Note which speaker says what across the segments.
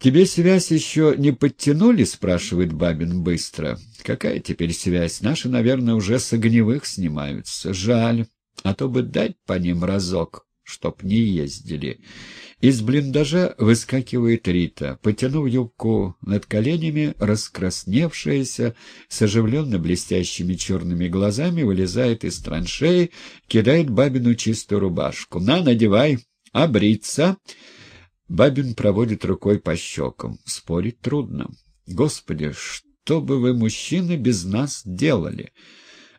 Speaker 1: «Тебе связь еще не подтянули?» — спрашивает Бабин быстро. «Какая теперь связь? Наши, наверное, уже с огневых снимаются. Жаль, а то бы дать по ним разок, чтоб не ездили». Из блиндажа выскакивает Рита, потянув юбку над коленями, раскрасневшаяся, с оживленно блестящими черными глазами, вылезает из траншеи, кидает Бабину чистую рубашку. «На, надевай! А бриться?» Бабин проводит рукой по щекам. Спорить трудно. «Господи, что бы вы, мужчины, без нас делали?»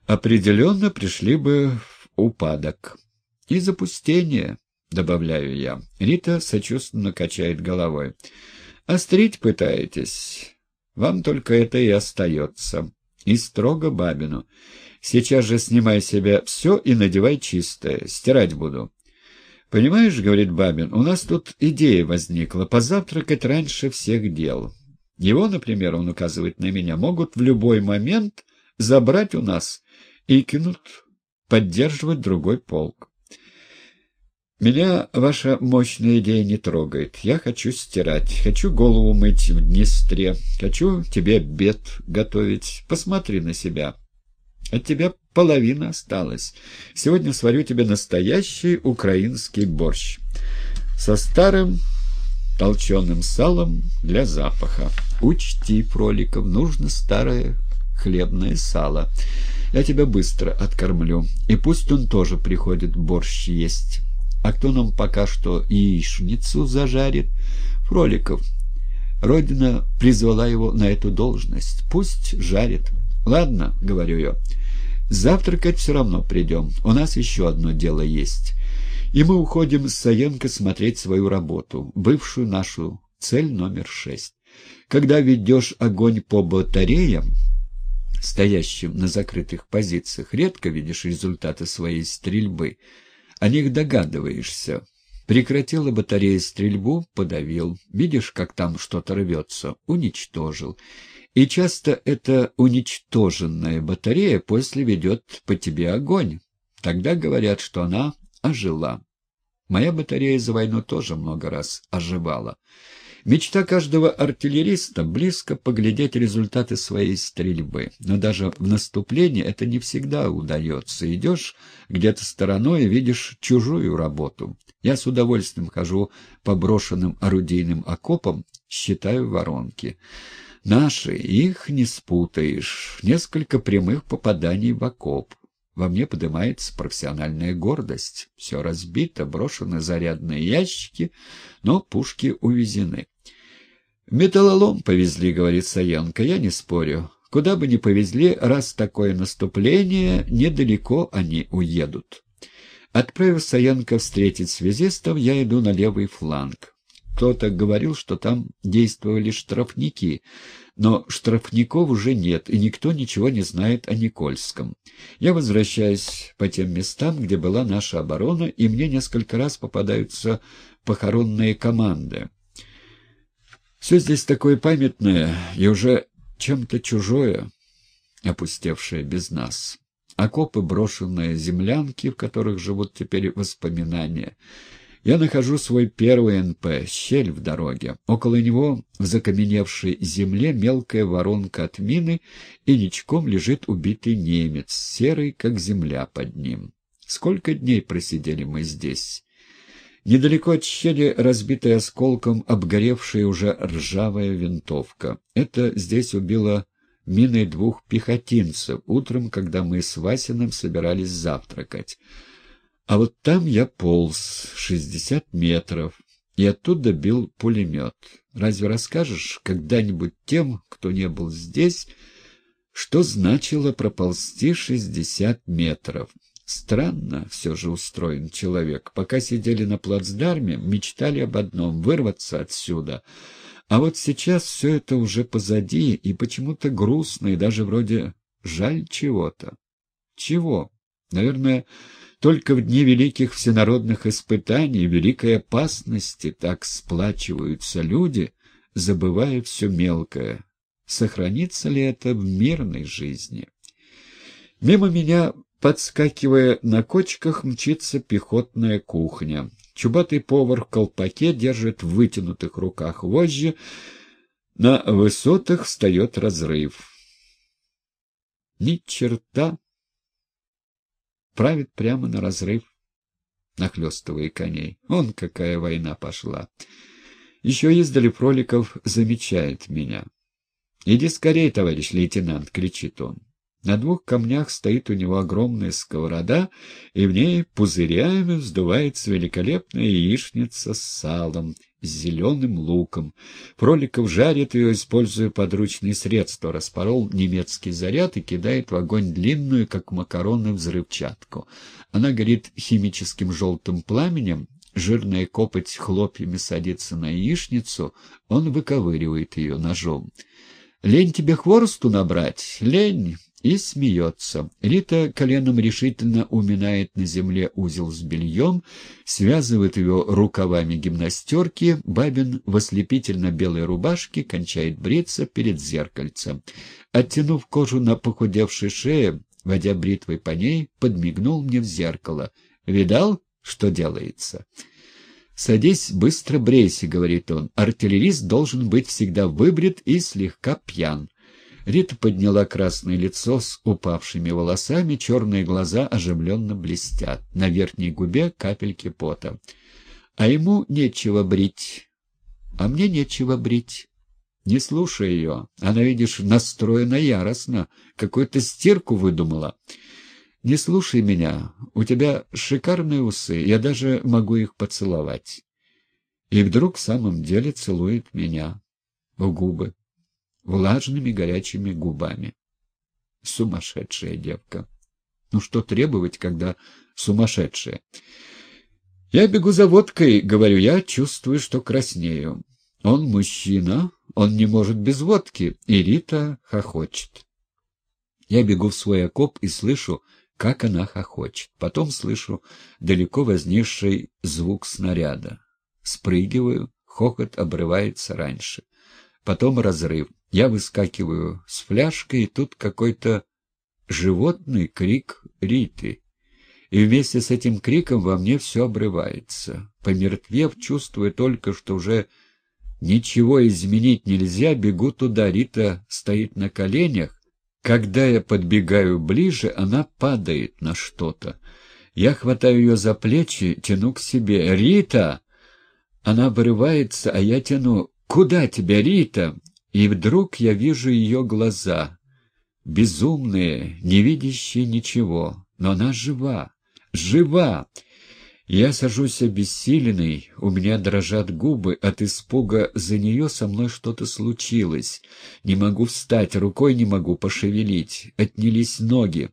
Speaker 1: Определенно пришли бы в упадок. И запустение. — добавляю я. Рита сочувственно качает головой. «Острить пытаетесь? Вам только это и остается». И строго Бабину. «Сейчас же снимай себя все и надевай чистое. Стирать буду». «Понимаешь, — говорит Бабин, — у нас тут идея возникла — позавтракать раньше всех дел. Его, например, он указывает на меня, могут в любой момент забрать у нас и кинут поддерживать другой полк. Меня ваша мощная идея не трогает. Я хочу стирать, хочу голову мыть в Днестре, хочу тебе обед готовить. Посмотри на себя. От тебя половина осталась. Сегодня сварю тебе настоящий украинский борщ. Со старым толченым салом для запаха. Учти, Проликов, нужно старое хлебное сало. Я тебя быстро откормлю. И пусть он тоже приходит борщ есть». А кто нам пока что яичницу зажарит? Фроликов. Родина призвала его на эту должность. Пусть жарит. Ладно, говорю я. Завтракать все равно придем. У нас еще одно дело есть. И мы уходим с Саенко смотреть свою работу, бывшую нашу цель номер шесть. Когда ведешь огонь по батареям, стоящим на закрытых позициях, редко видишь результаты своей стрельбы — о них догадываешься. Прекратила батарея стрельбу, подавил. Видишь, как там что-то рвется? Уничтожил. И часто эта уничтоженная батарея после ведет по тебе огонь. Тогда говорят, что она ожила. Моя батарея за войну тоже много раз оживала. Мечта каждого артиллериста — близко поглядеть результаты своей стрельбы. Но даже в наступлении это не всегда удается. Идешь где-то стороной и видишь чужую работу. Я с удовольствием хожу по брошенным орудийным окопам, считаю воронки. Наши, их не спутаешь. Несколько прямых попаданий в окоп. Во мне поднимается профессиональная гордость. Все разбито, брошены зарядные ящики, но пушки увезены. «Металлолом повезли», — говорит Саенко, — «я не спорю. Куда бы ни повезли, раз такое наступление, недалеко они уедут». Отправив Саенко встретить связистов, я иду на левый фланг. Кто-то говорил, что там действовали штрафники, но штрафников уже нет, и никто ничего не знает о Никольском. Я возвращаюсь по тем местам, где была наша оборона, и мне несколько раз попадаются похоронные команды. Все здесь такое памятное и уже чем-то чужое, опустевшее без нас. Окопы, брошенные землянки, в которых живут теперь воспоминания. Я нахожу свой первый НП, щель в дороге. Около него, в закаменевшей земле, мелкая воронка от мины, и ничком лежит убитый немец, серый, как земля под ним. Сколько дней просидели мы здесь? Недалеко от щели разбитая осколком обгоревшая уже ржавая винтовка. Это здесь убило миной двух пехотинцев утром, когда мы с Васиным собирались завтракать. А вот там я полз шестьдесят метров, и оттуда бил пулемет. Разве расскажешь когда-нибудь тем, кто не был здесь, что значило проползти шестьдесят метров? Странно все же устроен человек. Пока сидели на плацдарме, мечтали об одном — вырваться отсюда. А вот сейчас все это уже позади, и почему-то грустно, и даже вроде жаль чего-то. Чего? Наверное, только в дни великих всенародных испытаний, великой опасности так сплачиваются люди, забывая все мелкое. Сохранится ли это в мирной жизни? Мимо меня Подскакивая на кочках, мчится пехотная кухня. Чубатый повар в колпаке держит в вытянутых руках вожжи. На высотах встает разрыв. Ни черта. Правит прямо на разрыв, нахлестывая коней. Он какая война пошла. Еще издали Фроликов замечает меня. «Иди скорее, товарищ лейтенант!» — кричит он. На двух камнях стоит у него огромная сковорода, и в ней пузырями вздувается великолепная яичница с салом, с зеленым луком. Проликов жарит ее, используя подручные средства. Распорол немецкий заряд и кидает в огонь длинную, как макароны, взрывчатку. Она горит химическим желтым пламенем, жирная копоть хлопьями садится на яичницу, он выковыривает ее ножом. «Лень тебе хворосту набрать? Лень!» И смеется. Рита коленом решительно уминает на земле узел с бельем, связывает его рукавами гимнастерки, Бабин в ослепительно-белой рубашке кончает бриться перед зеркальцем. Оттянув кожу на похудевшей шее, водя бритвой по ней, подмигнул мне в зеркало. «Видал, что делается?» «Садись, быстро брейся», — говорит он. «Артиллерист должен быть всегда выбрит и слегка пьян». Рита подняла красное лицо с упавшими волосами, черные глаза оживленно блестят. На верхней губе капельки пота. А ему нечего брить. А мне нечего брить. Не слушай ее. Она, видишь, настроена яростно. Какую-то стирку выдумала. Не слушай меня. У тебя шикарные усы. Я даже могу их поцеловать. И вдруг в самом деле целует меня в губы влажными горячими губами. Сумасшедшая девка. Ну что требовать, когда сумасшедшая? Я бегу за водкой, говорю я, чувствую, что краснею. Он мужчина, он не может без водки, и Рита хохочет. Я бегу в свой окоп и слышу, как она хохочет. Потом слышу далеко возникший звук снаряда. Спрыгиваю, хохот обрывается раньше. Потом разрыв. Я выскакиваю с фляжкой, и тут какой-то животный крик Риты. И вместе с этим криком во мне все обрывается. Помертвев, чувствуя только, что уже ничего изменить нельзя, бегу туда. Рита стоит на коленях. Когда я подбегаю ближе, она падает на что-то. Я хватаю ее за плечи, тяну к себе. «Рита!» Она вырывается, а я тяну. «Куда тебя, Рита?» И вдруг я вижу ее глаза, безумные, не видящие ничего, но она жива, жива. Я сажусь обессиленный, у меня дрожат губы, от испуга за нее со мной что-то случилось. Не могу встать, рукой не могу пошевелить, отнялись ноги.